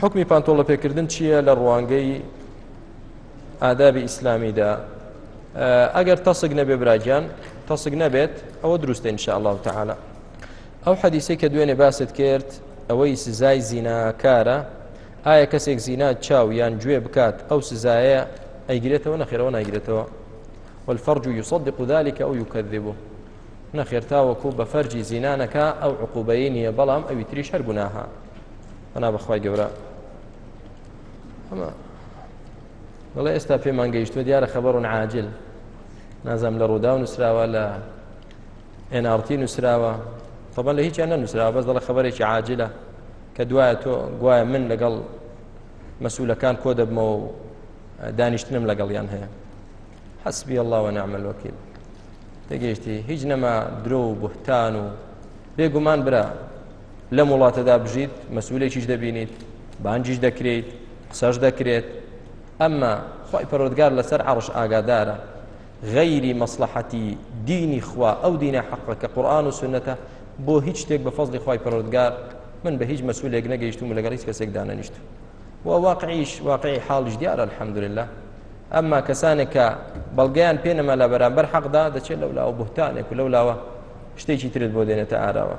حوکمی پانتۆڵە پێکردن چییە لە ڕوانگەی ئادابی ئیسلامیدا ئەگەر تەسک نەبێ براگیان تەسک نەبێت ئەوە دروستە انشاءله تعاالە ئەو حەدیسی کە دوێنێ باست کرد ئەوەی سزای زیناکارە ئایا کەسێک زینا چاو یان گوێ بکات ئەو سزایە ئەیگرێتەوە نەخێرەوە ناگرێتەوە والفرج يصدق ذلك أو يكذبه نەخێر تاوەکو بە فەرجی زینانەکە ئەو عقوبەیە نییە بەڵام ئەوی تریش هەر گوناها پەنا بەخوای گەورە ئەمە بەڵێ ئێستا پێمان گەیشتوە دیارە خەبەرون عاجل نازم لە ڕوودا و نووسراوە لە NRT نووسراوە طبعا لە هیچیان نەنووسراوە بەس دەڵە خبرێکی عاجلە کە دوایە تۆ گوایە من لەگەڵ مەسوولەکان کۆ دەبمەوە و دانیشتنم لەگەڵیان هەیە حسبی الله و نعمل وەکیل تێگەیشتی هیچ نەما درۆ و بهتان و بێگومان برا لەم وڵاتەدا بژیت مەسئولێکیش دەبینیت بانجیش دەکرێیت قسەش دەکرێت ئەمما خی پەرۆدگار لەسەر عرش ئاگادارە غەیری مەسلحەتی دینی خوا ئەو دینە حەقە کە قورآن و سنەتە بۆ هیچ شتێک بە فەزلی خی پەرۆدگار من بە هیچ مەسولێک نەگەیشتم و لەگەڵ هیچ کەسێک دانەنیشت و واقعیش واقعی حاڵیش دیارە الحەمدلله ئەمما کەسانێک کە بەڵگەیان پێ نەما لە بەرامبەر حەقدا دەچێت لەولاوە بهتانێک و لەولاوە شتێکی ترت بۆ دێنێتە ئاراوە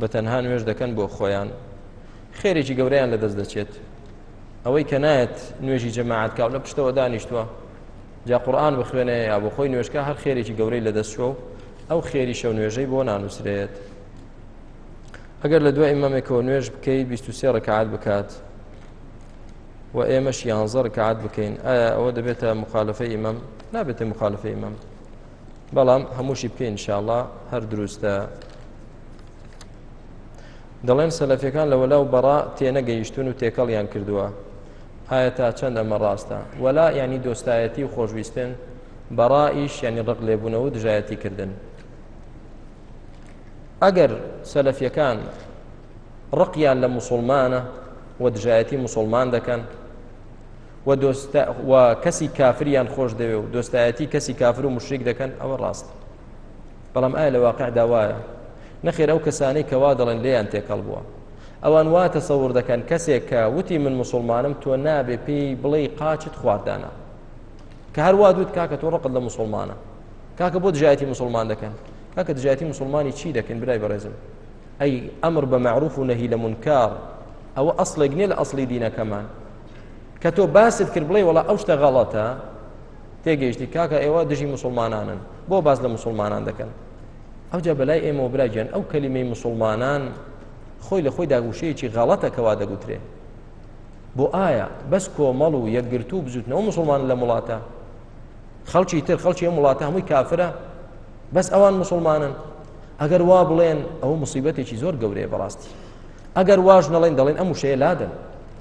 بە تەنها نوێژ دەکەن بۆ خۆیان خێرێکی گەورەیان لەدەست دەچێت ئەوەی کە نایەت نوێژی جەماعات کاو لە پشتەوە دانیشتووە جا قورآن بخوێنێ یا بۆ خۆی نوێشکە هەر خێرێکی گەورەی لەدەست چوە و ئەو خێری شەو نوێژەی بۆ نانووسرێت ئەگەر لە دوای ئیمامێکەوە نوێژ بکەی 23 ڕکعات بکات و ئێمەش یانزە ڕکعات بکەین ئایا ئەوە دەبێتە مخالفە ئیمام نابێتە مخالفە ئیمام بەڵام هەمووشی بکەین شاءڵە هەر دروستە دەڵێن سەلەفەکان لە وەلا و بەڕا تێنەگەیشتون و تێکەڵیان کردووە ئایا تا چەند ئەمە ڕاستە وەلا ینی دۆستایەتی و خۆشویستن بەڕائیش ینی ڕق لێبوونەوە و دژایەتی کردن ئەگەر سەلەفیەکان ڕقیان لە مسلمانە و دژایەتی مسلمان دەکەن و دۆستا و کەسی کافریان خۆش دەوێ و دۆستایەتی کەسی کافر و مشریک دەکەن ئەوە ڕاست بەڵام ئایا لە واقع داوایە نەخێر ئەو کەسانەی کەوا دەڵێن لێیان تێکەڵ بووە ئەوان وا تەسەور دەکەن کەسێک کە وتی من مسلمانم تۆ نابێ پێی بڵێ قاچت خواردانە کە هەروا دوت کاکە تۆ ڕقت لە مسلمانە کاکە بۆ دژایەتی مسلمان دەکەن کاکە دژایەتی مسلمانی چی دەکەن برای بەڕێزم ئەی ئەمر بە معروف و نەهی لە منکار ئەوە ئەسڵێک نیە لە ئەسڵی دینەکەمان کە تۆ باست کرد بڵێ وڵا ئەو شتە غەڵەتە تێگەیشتی کاکە ئێوە دژی مسلمانانن بۆ باس لە مسلمانان دەکەن ئەوجا بەلای ئێمە براگەن ئەو کەلیمەی مسلمانان خۆی لە خۆی داگوشەیەکی غەڵەتە کەوا دەگوترێ بۆ ئایا بەس کۆمەڵ و یەکگرت و بزوتنەوە مسلمان لە وڵاتە خەڵکی تر خەڵکی ئەم وڵاتە هەمووی کافرە بەس ئەوان مسلمانن ئەگەر وا بڵێن ئەو مصیبەتێکی زۆر گەورەیە بەڕاستی ئەگەر واش نەڵێن دەڵێن ئەم وشەیە لادەن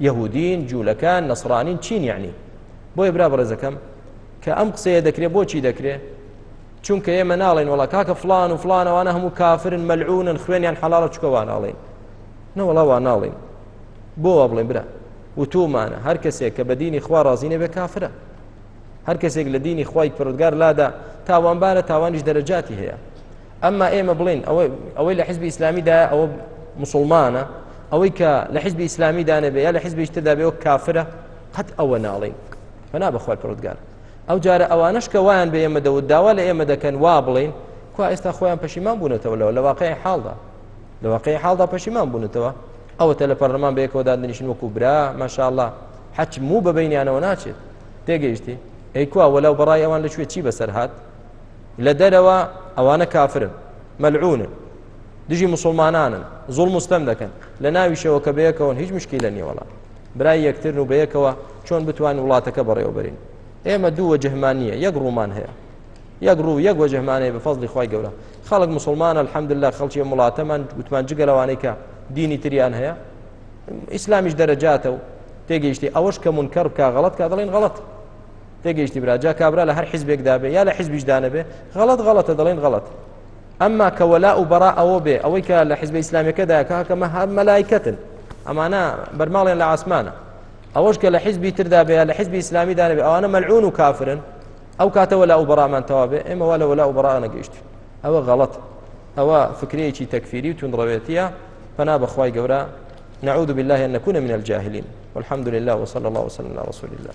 یهودین جوولەکان نەسرانین چین یعنی بۆیە برا بەڕێزەکەم کە ئەم قسەیە دەکرێت بۆچی دەکرێت چونکە ئێمە ناڵێن وڵا کاکە فلان و فلانەوانە هەموو کافرن مەلعونن خوێنیان حەڵاڵە چکەوان ناڵێن نەوەڵاوا ناڵێن بۆوە بڵێن برا وتومانە هەر کەسێک کە بە دینی خوا ڕازینە بێ کافرە هەر کەسێک لە دینی خی پرودگار لادا تاوانبارە تاوانیش دەرەجاتی هەیە ئەمما ئێمە بڵین ئەوەی لە حزبی ئیسلامیدایە ئەوە مسلمانە ئەوەی کە لە حزبی ئیسلامی دانەبێ یا لە حزبیش تدابێ و کافرە قەت ئەوە ناڵین فنا بەخوای پرودگار ئەو جارە ئەوانش کە وایان بە ئێمە دەوت داوا لە ئێمە دەکەن وا بڵین کو ئێستا خۆیان پەشیمان بوونەتەوە لەوە لە واقعی حاڵدا لە واقعی حاڵدا پەشیمان بوونەتەوە ئەوەتە لە پەرلەمان بەیەکەوە دادنیشن وەکو برا ماشاءله حەچ موو بەبینیانەوە ناچێت تێگەیشتی ئەی کوا وەلاو بەڕای ئەوان لە شوێ چی بەسەر هاات لە دەرەوە ئەوانە کافرن مەلعونن دژی مسلمانانن زۆڵ مستەم دەکەن لە ناویشەوە کە بەیەکەوەن هیچ مشکی لە نیوەڵا برای یەکترن و بەیەکەوە چۆن بتوان وڵاتەکە بەڕێوەبرین ئێمە دوو وەجهمان نییە یەک ڕوومان هەیە یەک ڕوو یەک وەجهمانەیە بە فەزلی خی گەورە خەڵک مسلمانە الحەمدللا خەڵکی وڵاتەمان گوتمان جگەلەوانەی کە دینی تریان هەیە ئیسلامیش دەرەجاتە و تێگەیشتی ئەوەش کە منکەڕ بکە غڵت کا دەڵێن غڵت تێگەیشتی برا جا کابرا لە هەر حیزبێکدا بێ یا لە حیزبیشدا نەبێ غەڵەت غەڵەتە دەڵێن غەڵەت ئەمما کە وەلا و بەڕا ئەوە بێ ئەوەی کە لە حیزبە ئیسلامیەکەدا کاکەمە هەر مەلایکەتن ئەمانە بەرماڵیان لە ئاسمانە ئەوەش کە لە حیزبی تردا بێ لە حیزبی ئیسلامی دانێ ئەوانە مەلعون و کافرن ئەو کاتە وەلا و بەڕامان تەوا بێ ئێمە وا لە وەلا و بەڕا نەگەیشت ئەوە غەڵەت ئەوە فکرەیەکی تەکفیری و توندڕەوێتیە پنا بەخوای گەورە نعوذ بالله أن نكون من الجاهلين والحمد لله وصلى الله وسلم على رسول الله